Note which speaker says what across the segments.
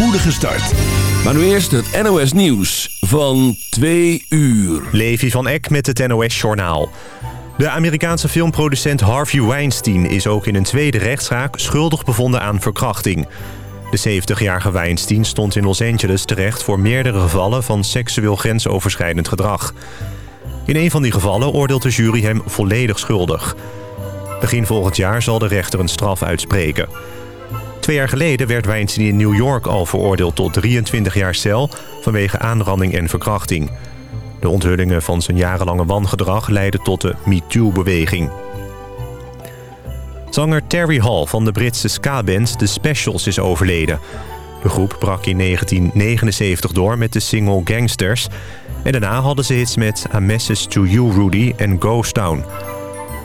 Speaker 1: spoedige start. Maar nu eerst het NOS Nieuws van 2 uur.
Speaker 2: Levi van Eck met het NOS Journaal. De Amerikaanse filmproducent Harvey Weinstein is ook in een tweede rechtszaak schuldig bevonden aan verkrachting. De 70-jarige Weinstein stond in Los Angeles terecht voor meerdere gevallen van seksueel grensoverschrijdend gedrag. In een van die gevallen oordeelt de jury hem volledig schuldig. Begin volgend jaar zal de rechter een straf uitspreken. Twee jaar geleden werd Weinstein in New York al veroordeeld tot 23 jaar cel... vanwege aanranding en verkrachting. De onthullingen van zijn jarenlange wangedrag leidden tot de MeToo-beweging. Zanger Terry Hall van de Britse ska-band The Specials is overleden. De groep brak in 1979 door met de single Gangsters... en daarna hadden ze hits met A Message to You Rudy en Ghost Town...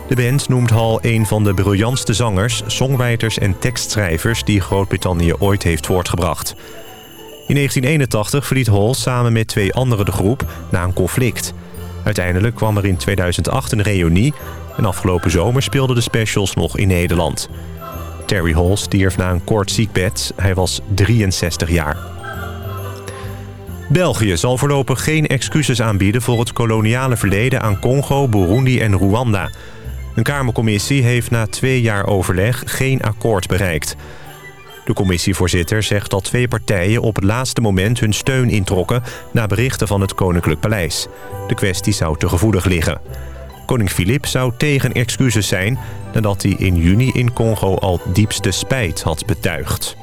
Speaker 2: De band noemt Hall een van de briljantste zangers, songwriters en tekstschrijvers... die Groot-Brittannië ooit heeft voortgebracht. In 1981 verliet Hall samen met twee anderen de groep na een conflict. Uiteindelijk kwam er in 2008 een reunie... en afgelopen zomer speelden de specials nog in Nederland. Terry Hall stierf na een kort ziekbed. Hij was 63 jaar. België zal voorlopig geen excuses aanbieden voor het koloniale verleden aan Congo, Burundi en Rwanda... Een Kamercommissie heeft na twee jaar overleg geen akkoord bereikt. De commissievoorzitter zegt dat twee partijen op het laatste moment hun steun introkken... na berichten van het Koninklijk Paleis. De kwestie zou te gevoelig liggen. Koning Filip zou tegen excuses zijn... nadat hij in juni in Congo al diepste spijt had betuigd.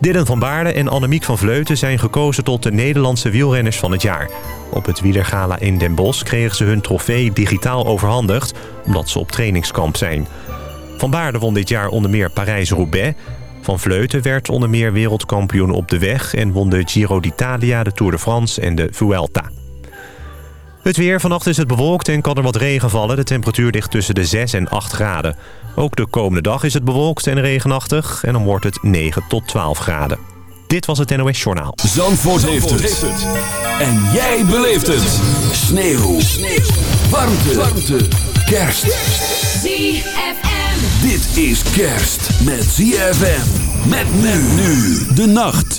Speaker 2: Dylan van Baarle en Annemiek van Vleuten zijn gekozen tot de Nederlandse wielrenners van het jaar. Op het wielergala in Den Bosch kregen ze hun trofee digitaal overhandigd... omdat ze op trainingskamp zijn. Van Baarle won dit jaar onder meer Parijs-Roubaix. Van Vleuten werd onder meer wereldkampioen op de weg... en won de Giro d'Italia, de Tour de France en de Vuelta. Het weer. Vannacht is het bewolkt en kan er wat regen vallen. De temperatuur ligt tussen de 6 en 8 graden. Ook de komende dag is het bewolkt en regenachtig. En dan wordt het 9 tot 12 graden. Dit was het NOS Journaal.
Speaker 1: Zandvoort, heeft, het. En jij beleeft het. Sneeuw. Sneeuw. Warmte. Warmte. Kerst.
Speaker 3: ZFM.
Speaker 1: Dit is kerst met ZFM. Met men nu de nacht.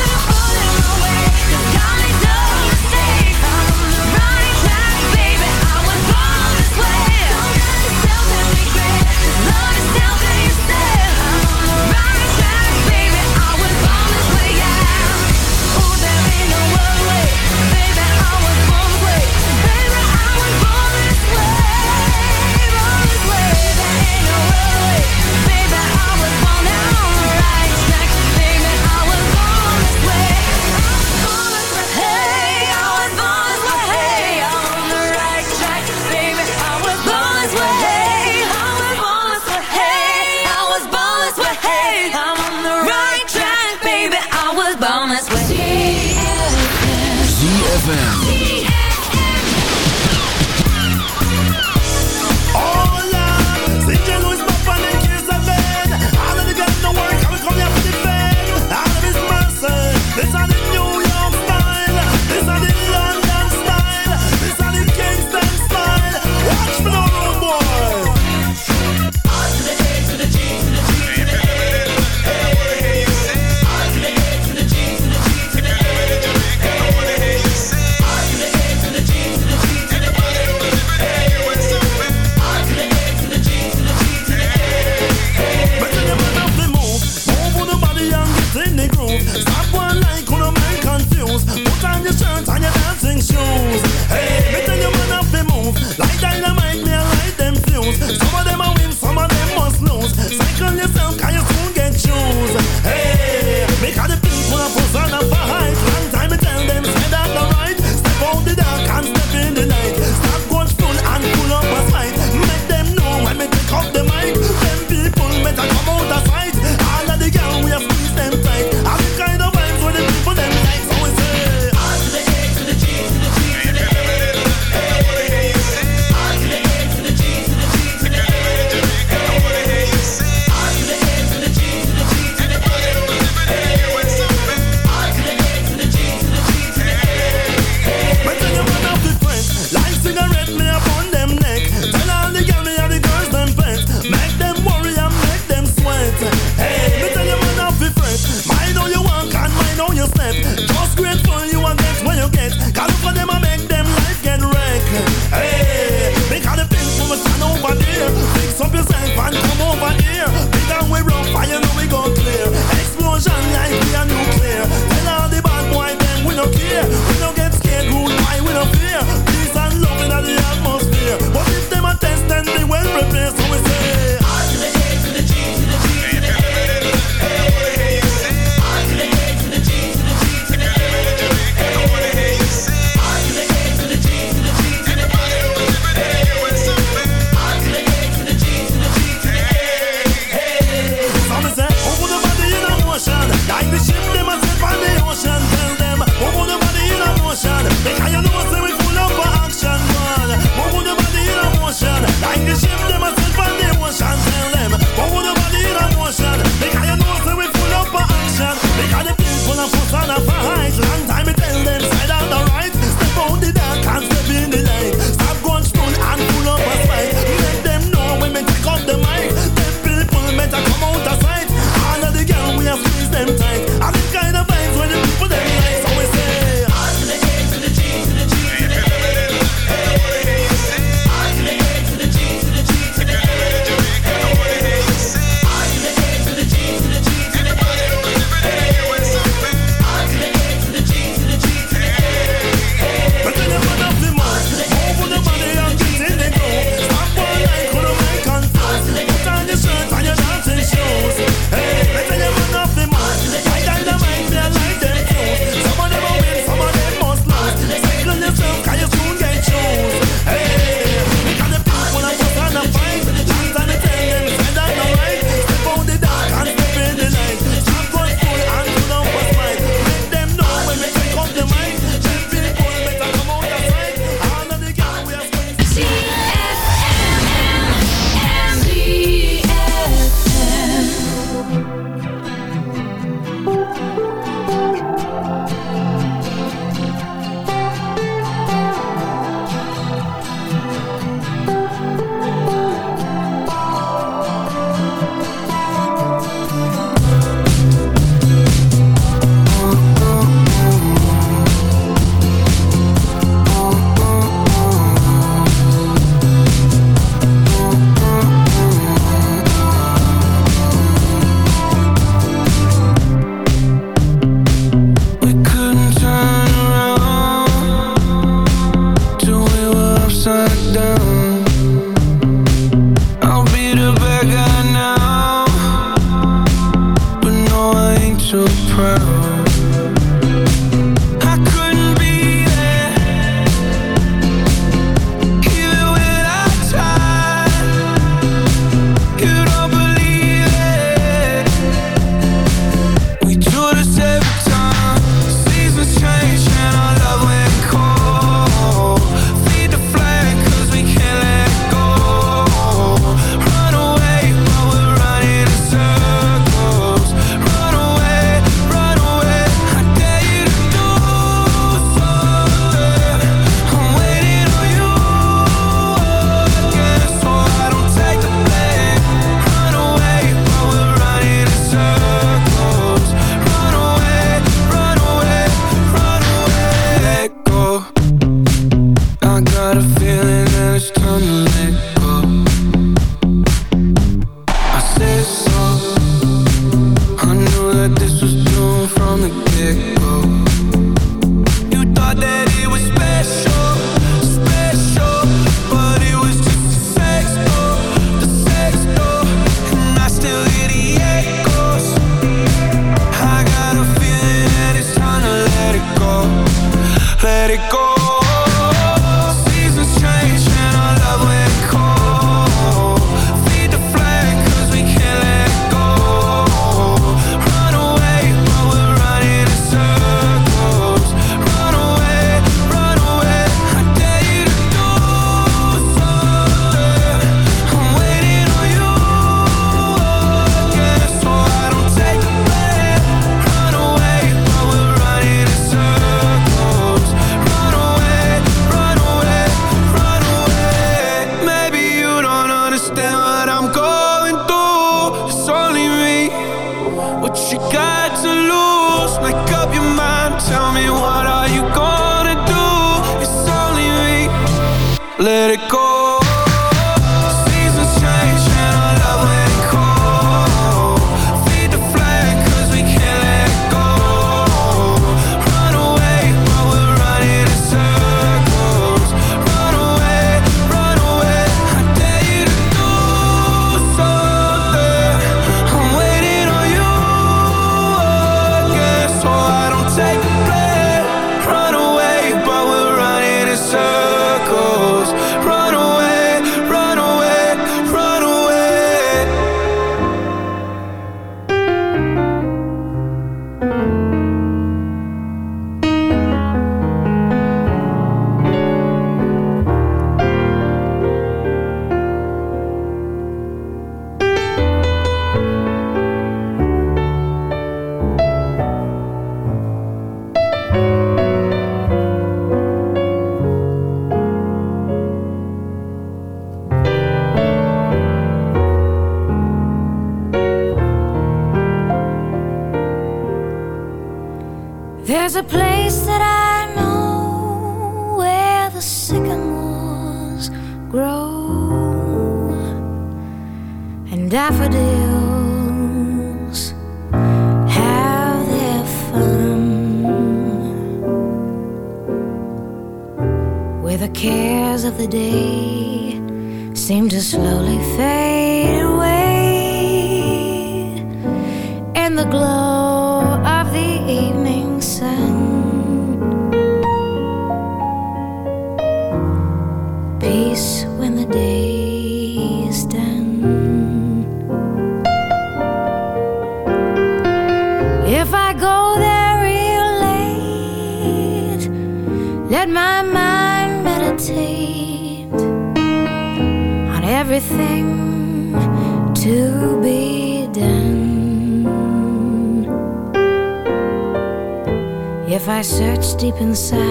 Speaker 4: Deep inside,